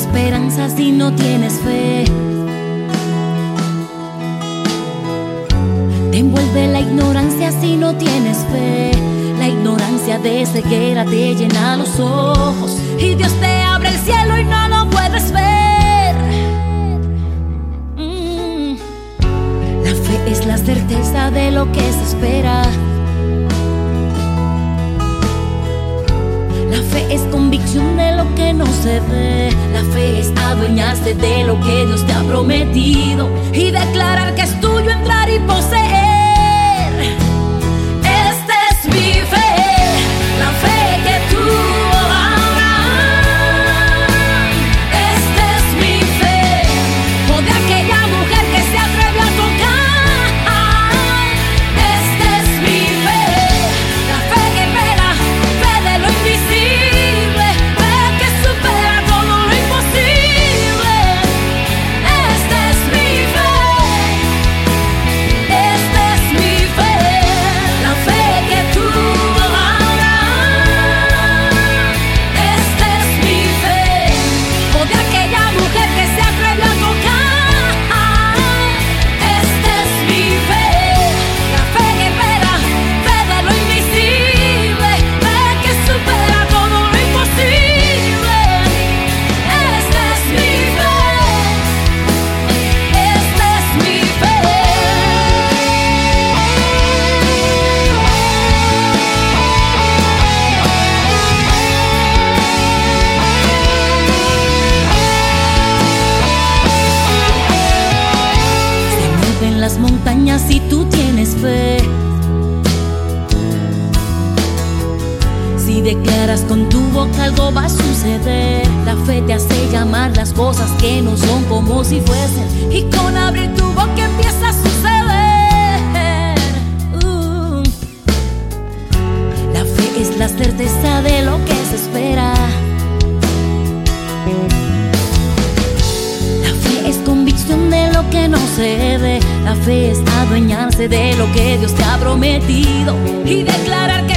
esperanza si no tienes fe. Te envuelve la ignorancia si no tienes fe. La ignorancia de ceguera te llena los ojos y Dios te abre el cielo y no lo puedes ver. Mm. La fe es la certeza de lo que se espera. La fe es convicción de lo que no se ve. La fe es adueñarse de lo que Dios te ha prometido. Y declarar que montañas si tú tienes fe. Si declaras con tu boca algo va a suceder, la fe te hace llamar las cosas que no son como si fuesen. Y con abrir tu boca empieza La fe es adueñarse de lo que Dios te ha prometido y declarar que